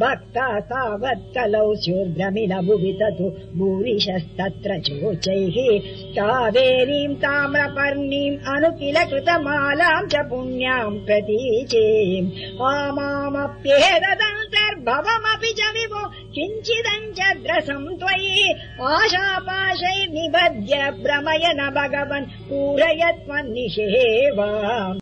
भक्ता तावत् कलौ स्यूर्दमिन भूरिशस्तत्र चोचैः कावेरीम् ताम्रपर्णीम् अनुकिल कृतमालाम् च पुण्याम् प्रतीचेम् मामप्येदम् सर्भवमपि च विभो किञ्चिदञ्चद्रसम् त्वयि आशापाशैर्निबध्य भ्रमय न भगवन् पूरयत्वन्निषेवा